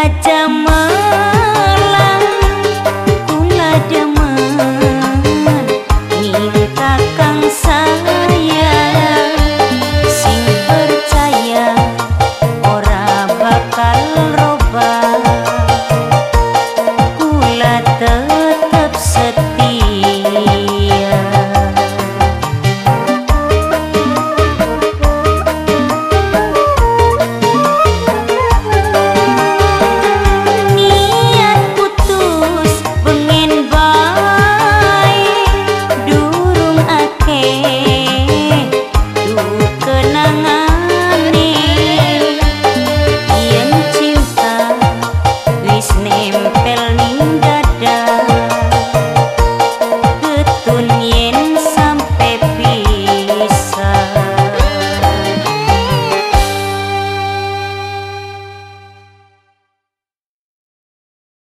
Aja